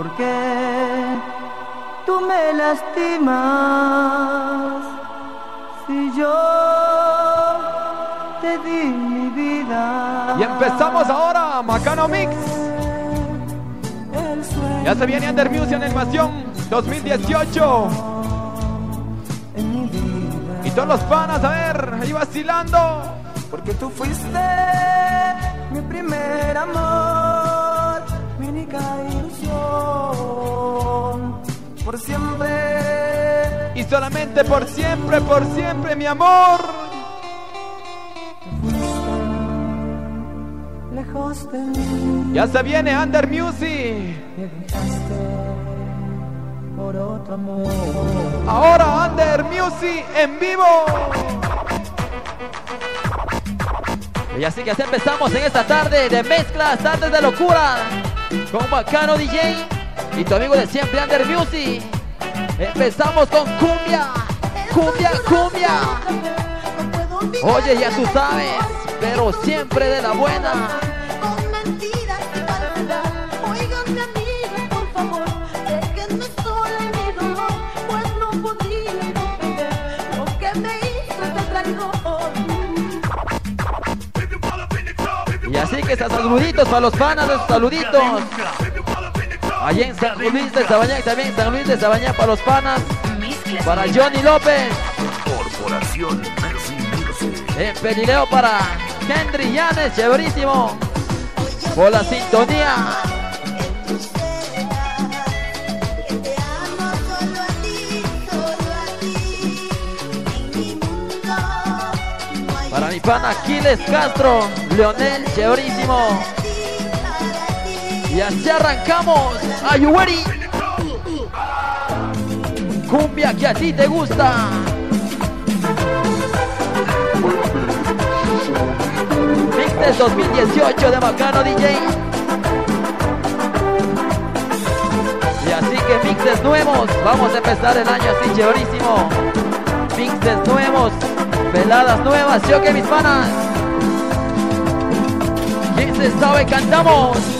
¿Por qué tú me lastimas si yo te di mi vida? Y empezamos ahora, Macano Mix. Ya se viene Under Music Animación 2018. Y todos los panas, a ver, ahí vacilando. Porque tú fuiste mi primer amor, mi única Por siempre. Y solamente por siempre, por siempre, mi amor. Lejos de mí. Ya se viene Under Music. Me dejaste por otro amor. Ahora Under Music en vivo. Y así que así empezamos en esta tarde de mezclas, tardes de locura, con Bacano DJ y tu amigo de siempre Under Music. Empezamos con cumbia, cumbia, cumbia. Oye, ya tú sabes, pero siempre de la buena. Y pues. Y así que saluditos para los panas, saluditos. Allá en San Luis de Sabañá, también San Luis de Sabañá para los panas. Para Johnny López. Corporación Mercy. En Pelileo para Henry Llanes, chéverísimo. Por la sintonía. Para mi pana Aquiles Castro, Leonel, chéverísimo. Y así arrancamos. Are you? Cumbia que a ti te gusta. Mixes 2018 de Bacano DJ. Y así que mixes nuevos. Vamos a empezar el año así chéverísimo. Mixes nuevos. Veladas nuevas. ¿Sí o qué, mis panas? ¿Quién se sabe? Cantamos.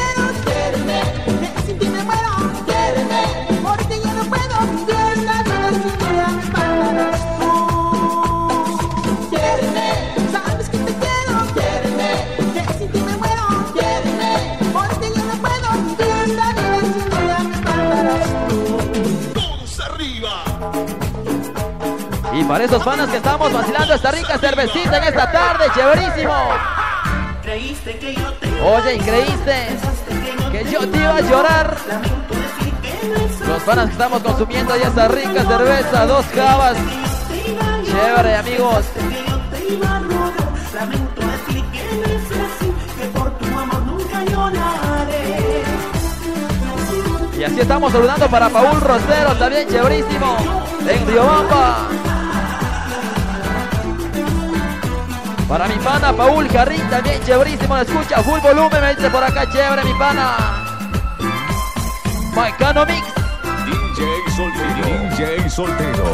para esos panas que estamos vacilando esta rica cervecita en esta tarde, chéverísimo. Creíste que yo te Oye, ¿y creíste que yo te iba a llorar? Los panas que estamos consumiendo ya esta rica cerveza, dos cavas. Chévere, amigos. Y así estamos saludando para Paul Rosero, también chéverísimo, en Riobamba. Para mi pana Paul Jarrín, también chéverísimo, escucha full volumen, me dice por acá, chévere mi pana. Maicano Mix, DJ Soltero. DJ Soltero.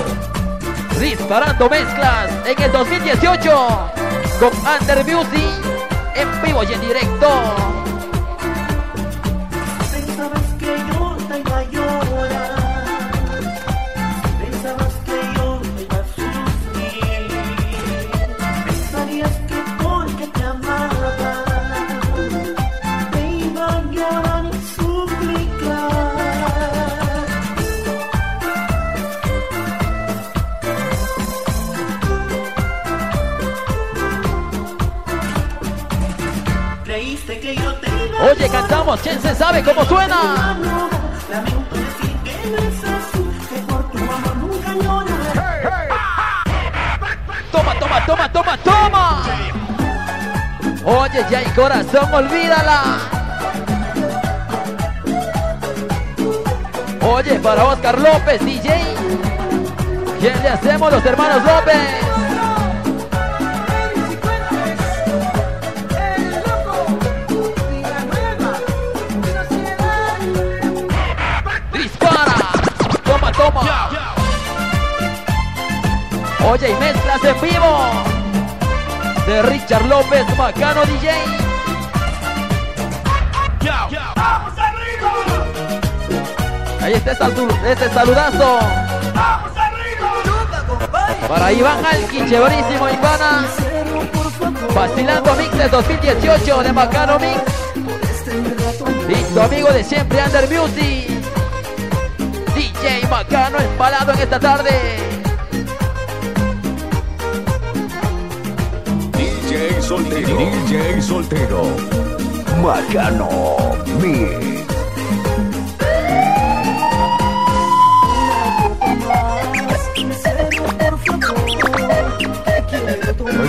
disparando mezclas en el 2018 con Under Music en vivo y en directo. Cantamos, ¿quién se sabe cómo suena? Toma, toma, toma, toma, toma. Oye, ya hay corazón, olvídala. Oye, para Oscar López, DJ. ¿Quién le hacemos los hermanos López? Oye, y mezclas en vivo de Richard López, Macano DJ. Ahí está este saludazo para Iván Alkin, chéverísimo Ivana. Vacilando Mixes 2018 de Macano Mix. Y tu amigo de siempre, Under Music. DJ Macano empalado en esta tarde. Soltero. DJ Soltero. Macano Mix.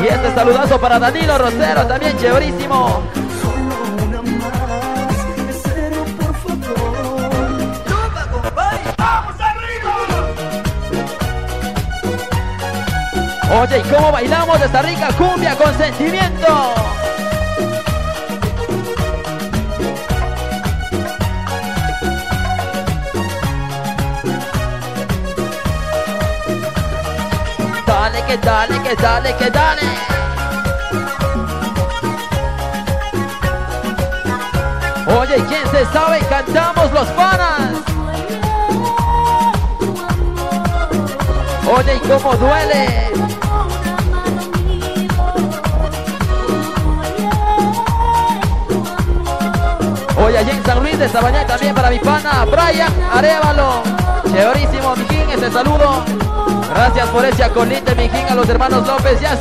Y este saludazo para Danilo Rosero, también chéverísimo. Oye, ¿y cómo bailamos esta rica cumbia con sentimiento? Dale, que dale, que dale, que dale. Oye, ¿y quién se sabe? Cantamos los panas. Oye, ¿y cómo duele? Allá en San Luis de Sabañá también para mi pana Brian Arevalo. Chéverísimo, mijín, este saludo. Gracias por ese acolite, mijín, a los hermanos López, ya.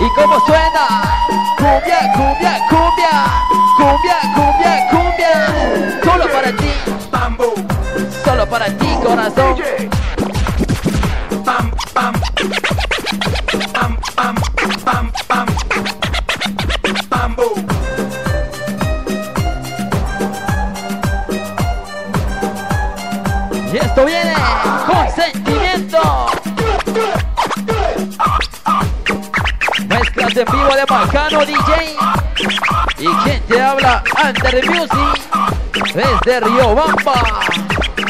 ¿Y cómo suena? Cumbia, cumbia, cumbia, cumbia, cumbia, cumbia. Solo para ti, Bamboo. solo para ti, corazón. Bam. Bam, bam, bam, bam. Bamboo. Y esto viene con sentimiento. En vivo de Bacano DJ. Y quien te habla, Under Music, desde Riobamba,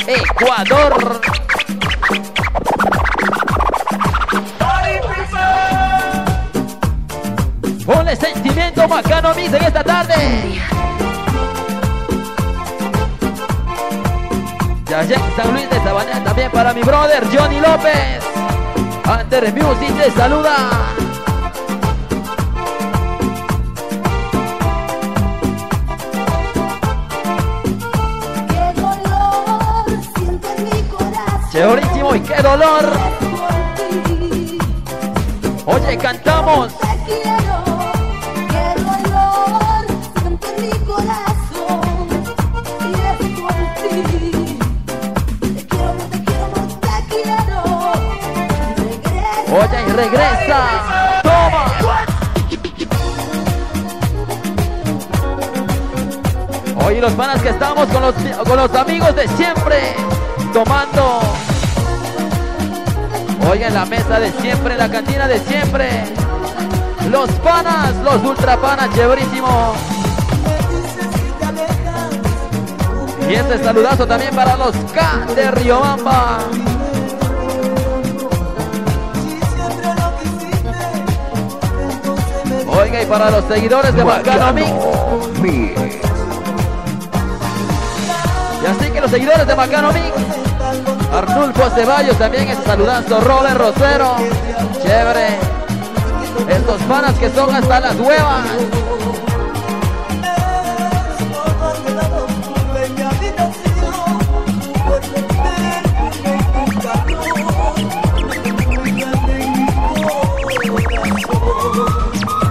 Ecuador. Ponle sentimiento Bacano Mix en esta tarde. Ya allá en San Luis de Sabaneta también para mi brother Johnny López. Under Music te saluda. No te quiero, no te quiero. Regresa. Oye, y regresa. Toma. Oye, los panas que estamos con los, con los amigos de siempre. Tomando. En la mesa de siempre, en la cantina de siempre. Los panas, los ultra panas, chéverísimo. Y este saludazo también para los K de Riobamba. Oiga, y para los seguidores de Bacano Mix. Y así que los seguidores de Bacano Mix. Arnulfo Ceballos también es saludando. Robert Rosero. Chévere. Estos panas que son hasta las huevas.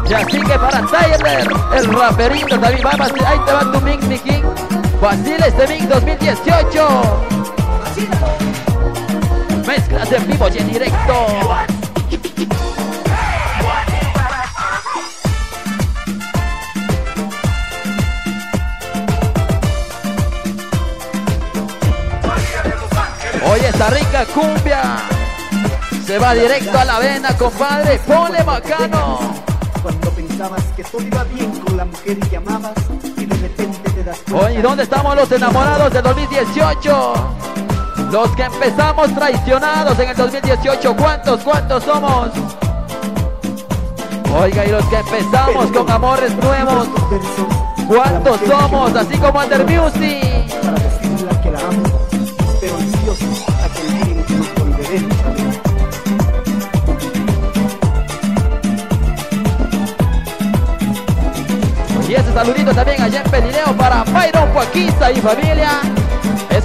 Y así que para Tyler, el raperito también va. Ahí te va tu mix, mi king. Vacila este mix 2018. Mezclas en vivo y en directo. Oye, esa rica cumbia. Se va directo a la vena, compadre. Ponle bacano. Cuando pensabas que todo iba bien con la mujer que amabas y de repente te das cuenta Oye, ¿y dónde estamos los enamorados del 2018? Los que empezamos traicionados en el 2018. ¿Cuántos, cuántos somos? Oiga, y los que empezamos con amores nuevos. ¿Cuántos somos? Así como Under Music. El. Y ese saludito también allá en Pelileo para Byron Joaquista y familia.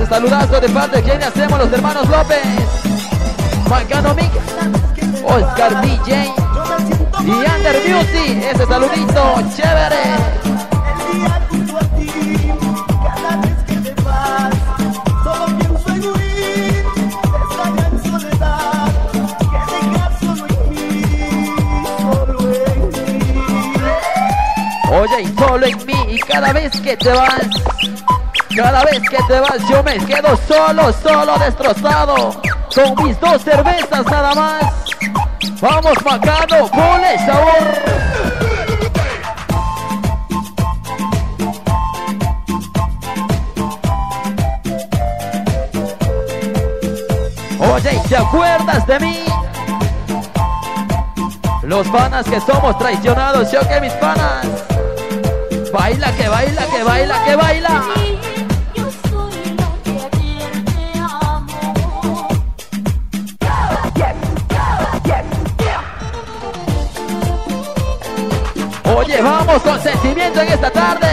Ese saludazo de parte de quien hacemos los hermanos López. Juan Mic, Oscar DJ y Under Music. Ese saludito chévere. Oye, y solo en mí, y cada vez que te vas, cada vez que te vas, yo me quedo solo, solo destrozado, con mis dos cervezas nada más. Vamos, bacano, ponle sabor. Oye, ¿y ¿te acuerdas de mí? Los panas que somos traicionados, yo que mis panas. Baila, que baila, que baila, que baila. Oye, vamos con sentimiento en esta tarde.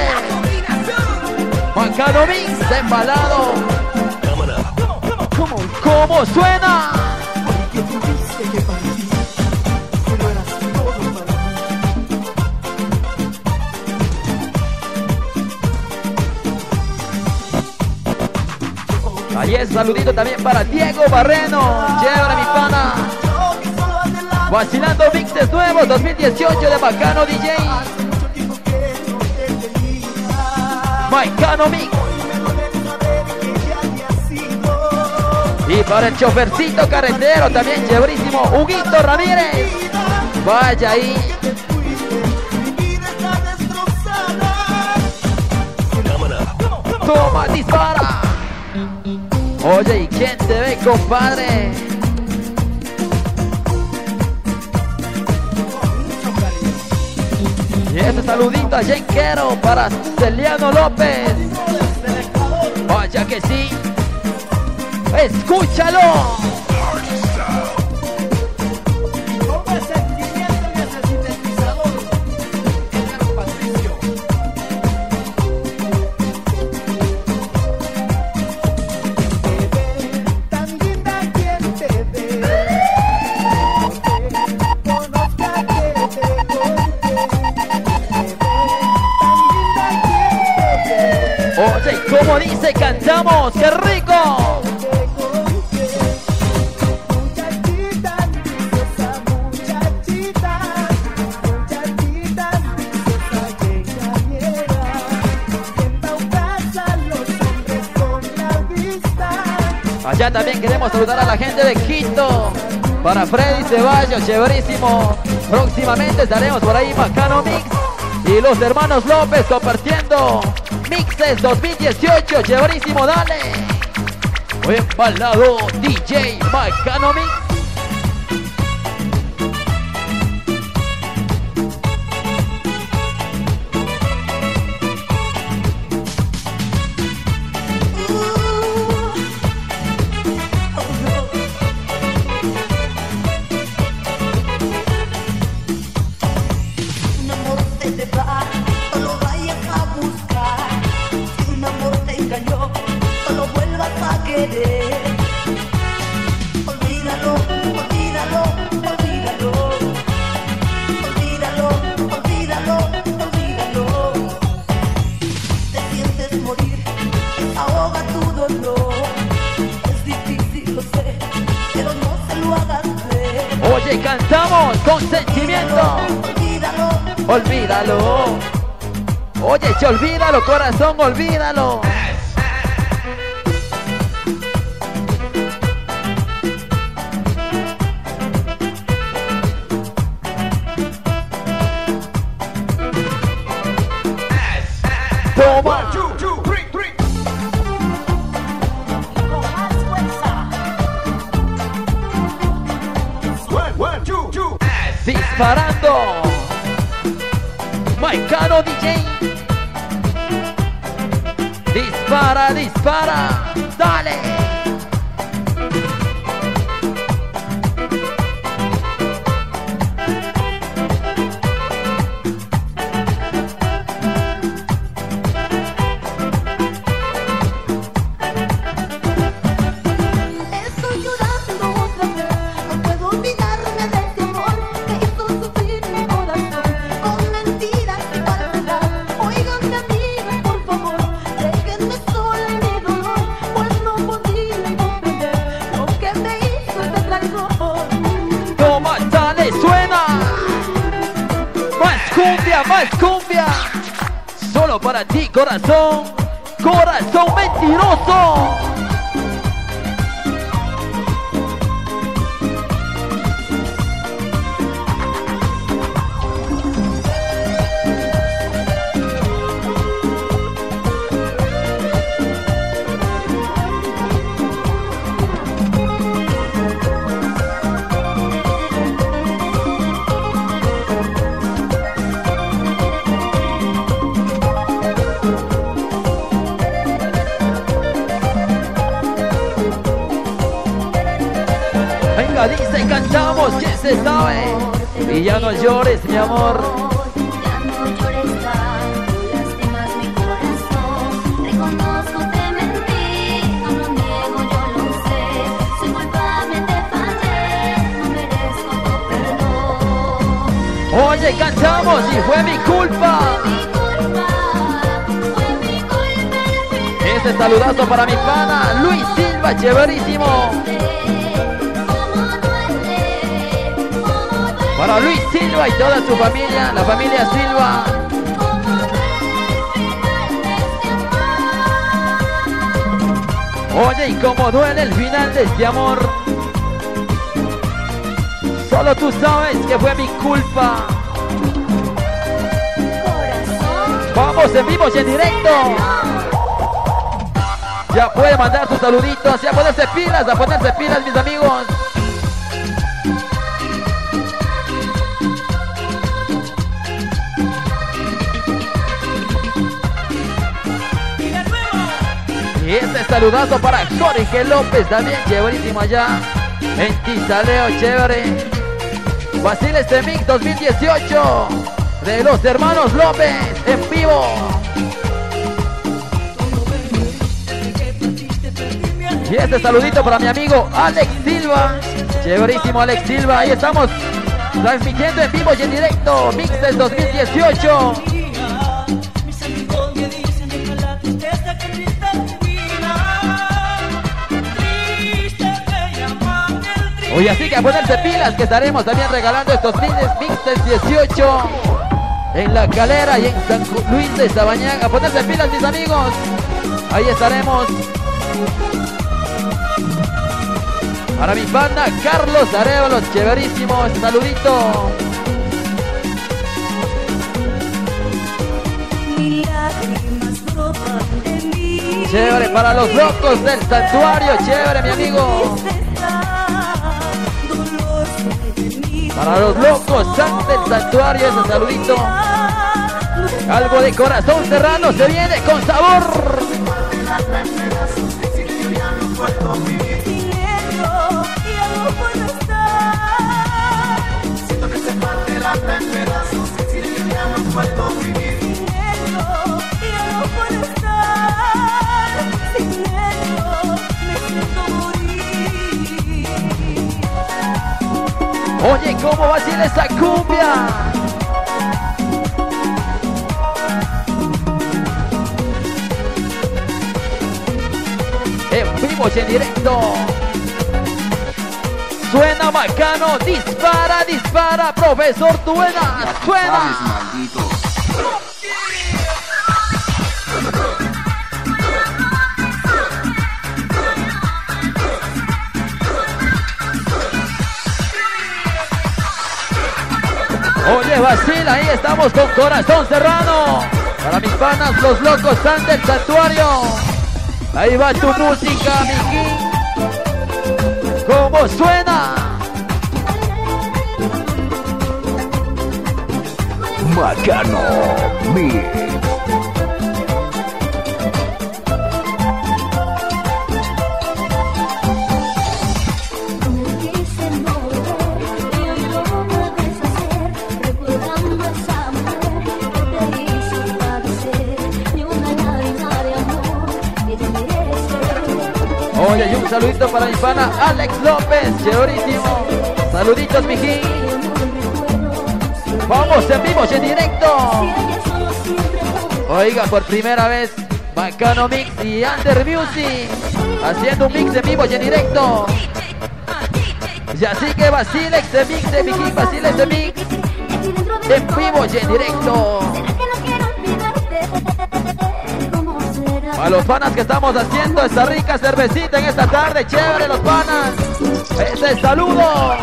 Juan Cano Mix, embalado. ¿Cómo suena? Ahí es saludito también para Diego Barreno. Chévere, mi pana. Vacilando mixes nuevos 2018 de Bacano DJ. Bacano Mix. Y para el chofercito carretero también chéverísimo, Huguito Ramírez. Vaya ahí. Toma, dispara. Oye, ¿y quién te ve, compadre? Este saludito a Jenquero para Celiano López. Vaya que sí. Escúchalo. Para Freddy Ceballos, chéverísimo. Próximamente estaremos por ahí, Bacano Mix. Y los hermanos López compartiendo Mixes 2018, chéverísimo, dale. Buen balado, DJ Bacano Mix. olvídalo, corazón, olvídalo. Toma. Disparando. Maicano DJ. Dispara, dispara. Dale. Para ti, corazón. Corazón mentiroso. Mi amor. Oye, cantamos y fue mi culpa. Este saludazo para mi pana Luis Silva, chéverísimo. Para Luis Silva y toda su familia, la familia Silva. Oye, y cómo duele el final de este amor. Solo tú sabes que fue mi culpa. Vamos en vivo y en directo. Ya puede mandar sus saluditos, ya ponerse pilas, a ponerse pilas, mis amigos. Y este saludazo para Jorge López, también chéverísimo allá en Tizaleo, chévere. Basile este mix 2018 de los hermanos López en vivo. Y este saludito para mi amigo Alex Silva. Chéverísimo Alex Silva. Ahí estamos transmitiendo en vivo y en directo. Mix del 2018. Oye, así que a ponerse pilas que estaremos también regalando estos fines Mix del 18 en La Calera y en San Luis de Sabañán. A ponerse pilas, mis amigos. Ahí estaremos. Para mi banda Carlos Arevalos, chéverísimo, saludito. Chévere para los locos del santuario, chévere mi amigo. Para los locos san del santuario, ese saludito. Algo de corazón serrano se viene con sabor. Oye, ¿cómo va a ser esa cumbia? En vivo y en directo. Suena bacano, dispara, dispara, profesor Tuena, suena. Oye, vacila, ahí estamos con corazón serrano. Para mis panas, los locos están del santuario. Ahí va tu música, mi king. ¿Cómo suena? Macano. Oye, y un saludito para mi pana Alex López, chéverísimo. Saluditos, mijín. Vamos en vivo y en directo. Oiga, por primera vez, Bacano Mix y Under Music haciendo un mix en vivo y en directo. Y así que Basilex de mix de Mijín, Basilex de mix en vivo y en directo. A los panas que estamos haciendo esta rica cervecita en esta tarde, chévere los panas. Ese saludo.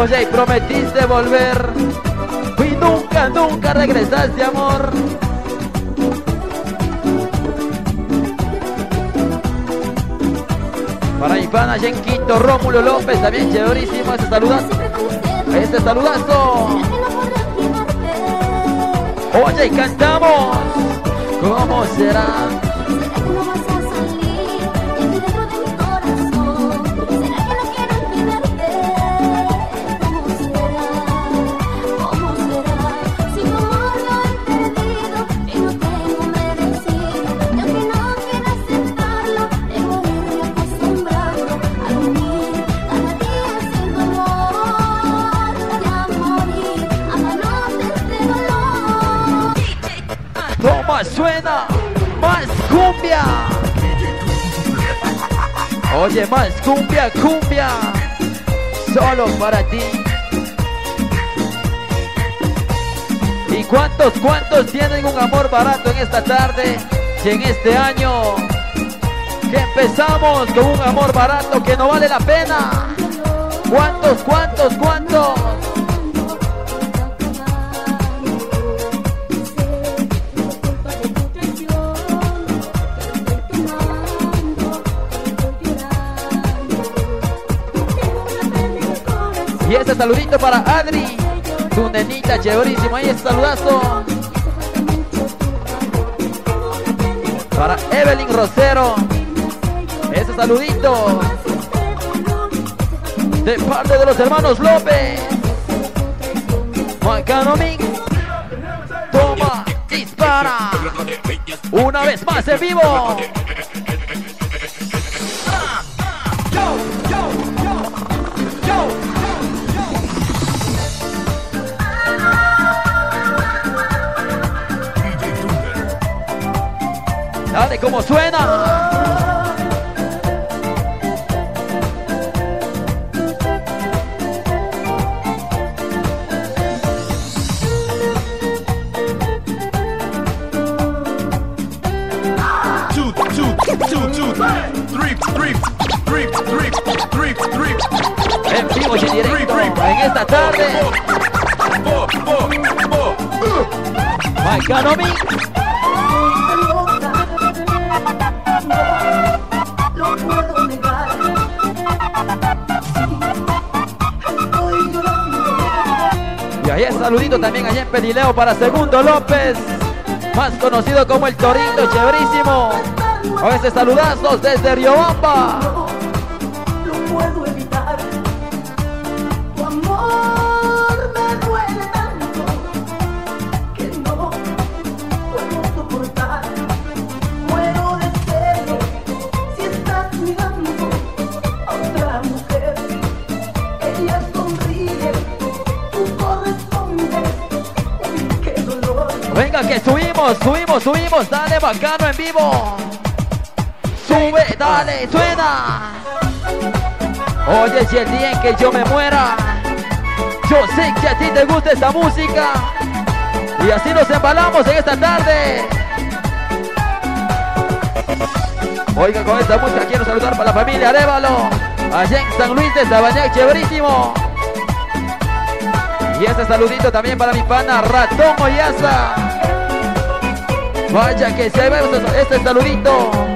Oye, y prometiste volver. Y nunca, nunca regresaste, amor. Para mi pana allá en Quito, Rómulo López, también chéverísimo este saludazo. Este saludazo. Oye, y cantamos. ¿Cómo será? Suena más cumbia. Oye, más cumbia, cumbia. Solo para ti. ¿Y cuántos, cuántos tienen un amor barato en esta tarde y en este año? Que empezamos con un amor barato que no vale la pena. ¿Cuántos, cuántos, cuántos? Y este saludito para Adri, tu nenita chéverísimo. Ahí este saludazo. Para Evelyn Rosero. Ese saludito. De parte de los hermanos López. Macano Mix. Toma, dispara. Una vez más en vivo. Dale como suena. two, two, two, three, three, three, En vivo y en directo. En esta tarde. Y el saludito también allá en Pedileo para Segundo López. Más conocido como el Torito, chéverísimo. Con este saludazos desde Riobamba. Que subimos, subimos, subimos. Dale bacano en vivo. Sube, dale, suena. Oye, si el día en que yo me muera, yo sé que a ti te gusta esta música. Y así nos embalamos en esta tarde. Oiga, con esta música quiero saludar para la familia Arévalo. Allá en San Luis de Sabañac, chéverísimo. Y este saludito también para mi pana Ratón Oyaza. Vaya que se ve este, saludito.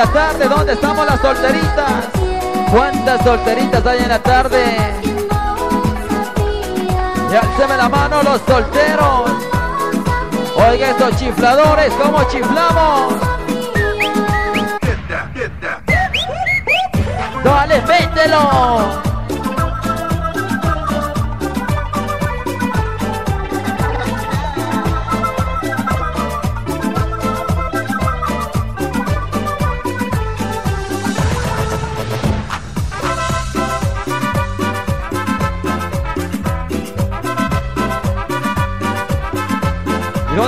la tarde, ¿dónde estamos las solteritas? ¿Cuántas solteritas hay en la tarde? Y alceme la mano los solteros. Oiga estos chifladores, ¿cómo chiflamos? Dale, mételo.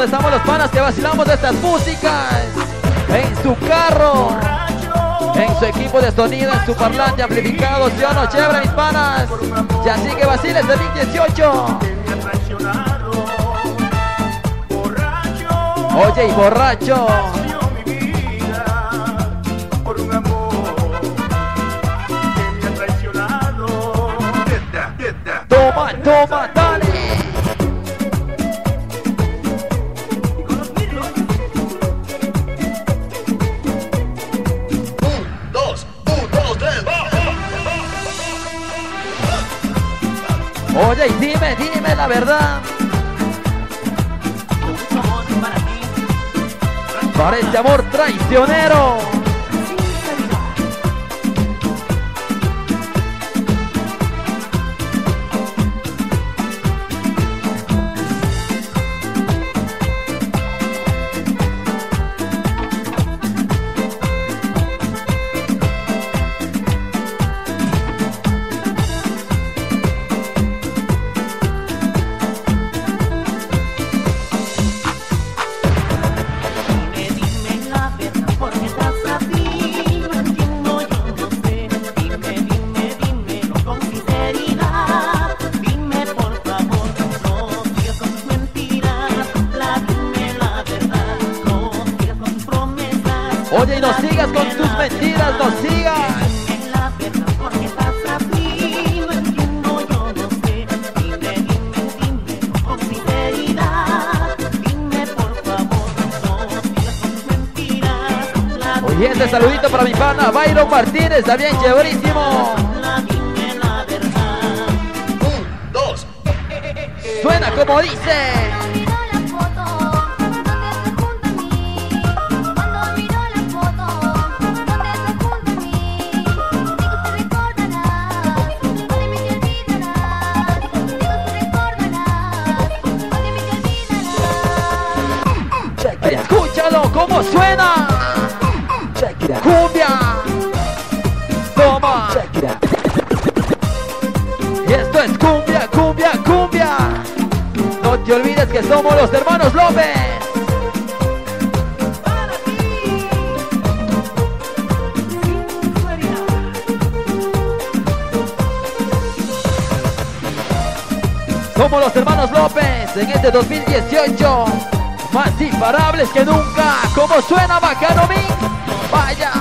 estamos los panas que vacilamos de estas músicas. En su carro, en su equipo de sonido, en su parlante amplificado, ¿sí o no? Chévere, mis panas. Y así que vaciles 2018. Oye, y borracho. Toma, toma, toma. Oye, y dime, dime la verdad. Para este amor traicionero. para mi pana Byron Martínez, también chéverísimo. Un, dos. Suena como dice. como suena. que somos los hermanos López. Somos los hermanos López en este 2018. Más imparables que nunca. Como suena Bacano Mix. Vaya,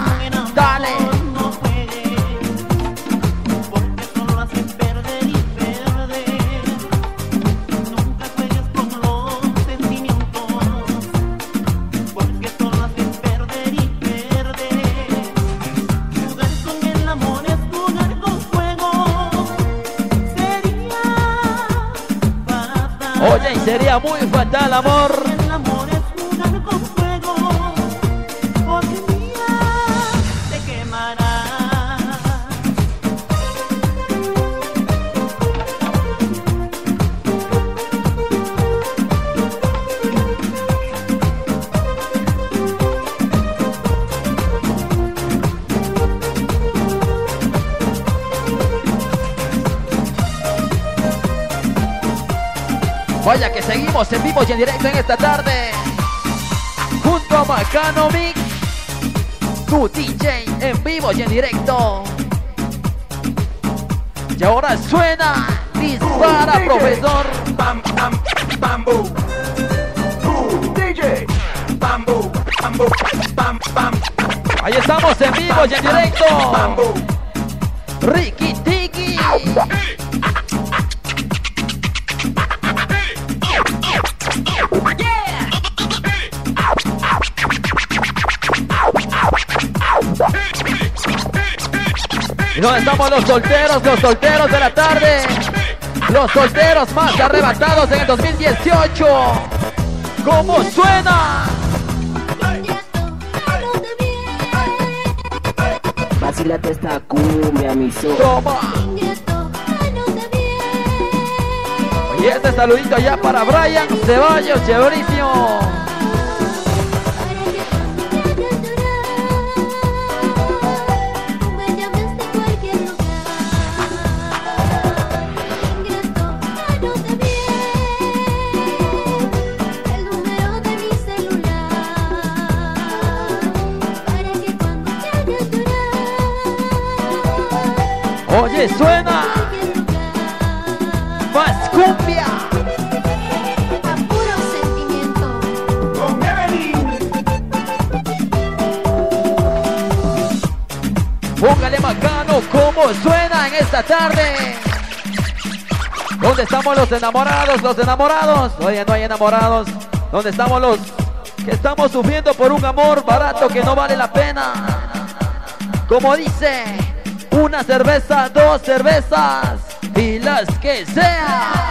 dale. Sería muy fatal, amor. Seguimos en directo en esta tarde. Junto a Macano Mix. Tu DJ en vivo y en directo. Y ahora suena. Dispara, profesor. Bam, bam, bamboo. DJ. Bamboo, bamboo, bam, bam, Ahí estamos en vivo y en directo. Ricky Tiki. ¿Y dónde estamos los solteros, los solteros de la tarde? Los solteros más arrebatados en el 2018. ¿Cómo suena? Vacílate esta cumbia, mi sol. Toma. Y este saludito ya para Brian Ceballos, chéverísimo. Oye, suena más cumbia. Puro sentimiento. Con. Póngale macano cómo suena en esta tarde. ¿Dónde estamos los enamorados? Los enamorados. Oye, no hay enamorados. ¿Dónde estamos los que estamos sufriendo por un amor barato que no vale la pena? Como dice, una cerveza, dos cervezas y las que on.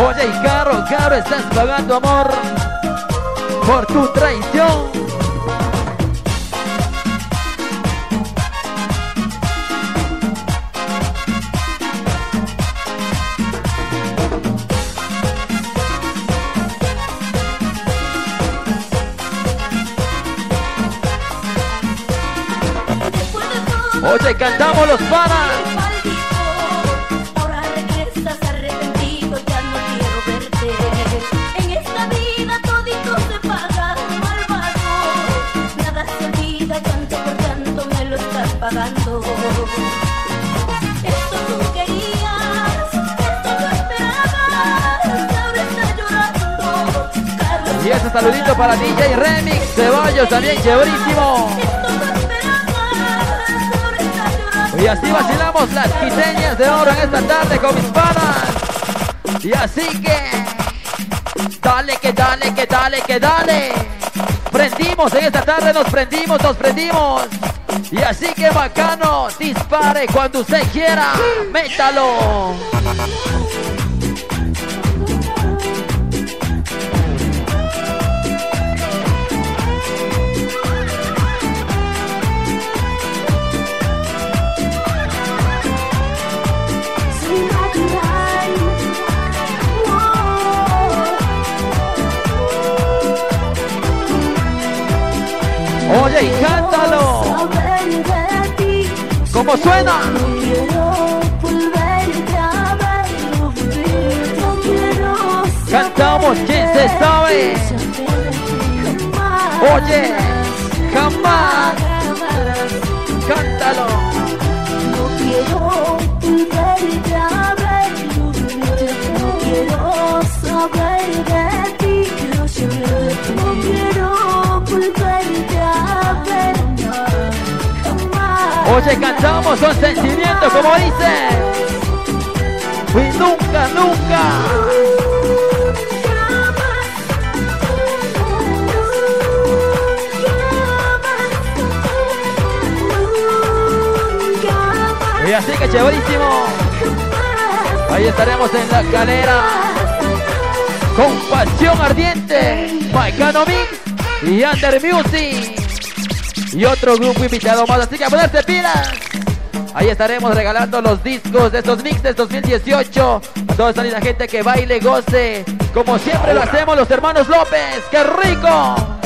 Oye, y caro, caro, estás pagando amor por tu traición. Oye, cantamos los panas. Ahora regresas arrepentido, ya no quiero verte. En esta vida todito se paga malvado. Nada se olvida, tanto por tanto me lo estás pagando. Esto tú querías, esto tú esperabas, ahora estás llorando. Carlos, Y ese saludito para DJ Remix, Ceballos también, chéverísimo. Y así vacilamos las quiteñas de oro en esta tarde con mis panas. Y así que, dale que dale que dale que dale. Prendimos en esta tarde, nos prendimos, nos prendimos. Y así que bacano, dispare cuando usted quiera, métalo. Cántalo. ¿Cómo suena? Cantamos, ¿quién se sabe? Oye, noche cantamos son sentimientos, como dice. Y nunca, nunca. Y así que chéverísimo. Ahí estaremos en la escalera. Con pasión ardiente. Maicano Mix y Under Music. Y otro grupo invitado más. Así que a ponerse pilas. Ahí estaremos regalando los discos de estos mixes 2018 a toda esta linda gente que baile, goce, como siempre lo hacemos los hermanos López. ¡Qué rico!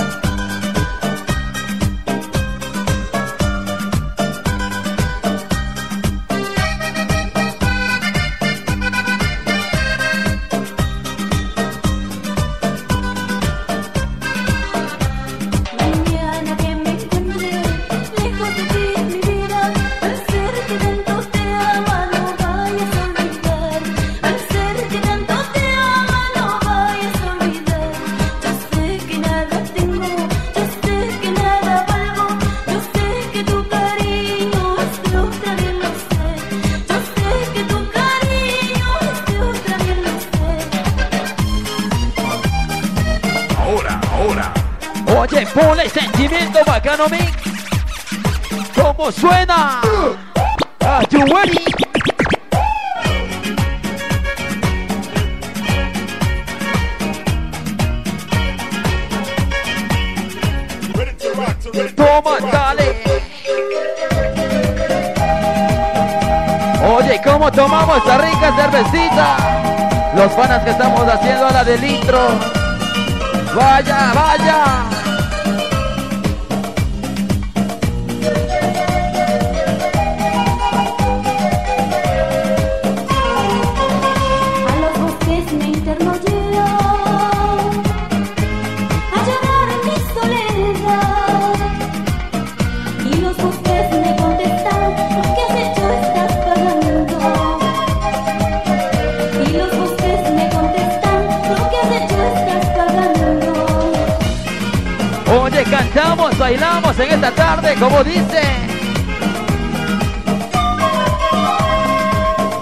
Bailamos en esta tarde, como dice.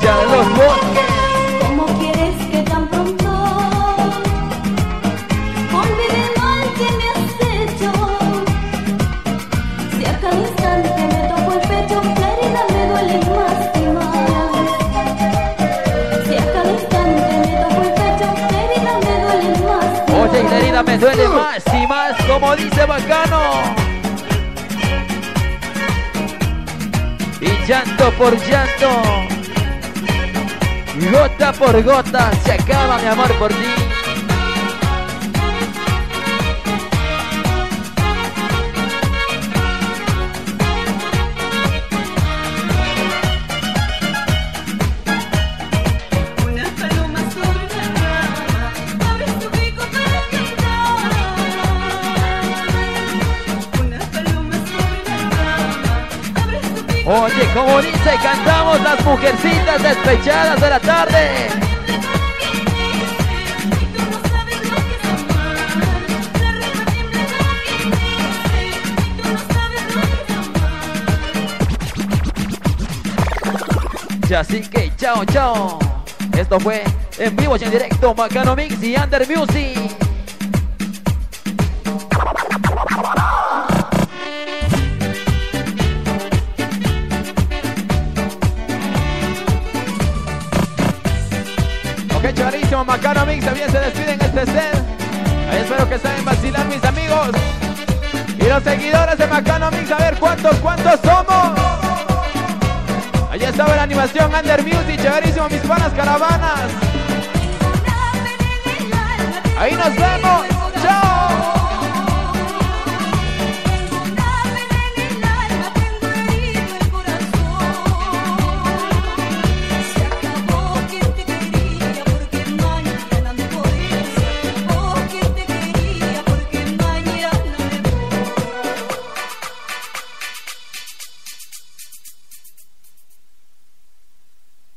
Ya los bosques. ¿Cómo quieres que tan pronto olvide el mal que me has hecho? Si a cada instante me toco el pecho, la herida me duele más y más. Si a cada instante me toco el pecho, la herida me duele más y más. Oye, y la herida me duele más, como dice Bacano. Y llanto por llanto, gota por gota, se acaba mi amor por ti. Como dice, cantamos las mujercitas despechadas de la tarde. Y así que chao, chao. Esto fue en vivo y en directo, Macano Mix y Under Music. Macano Mix también se despide en este set. Ahí espero que saben vacilar mis amigos. Y los seguidores de Macano Mix, a ver cuántos, cuántos somos. Allá estaba la animación Under Music, chéverísimo, mis panas caravanas. Ahí nos vemos.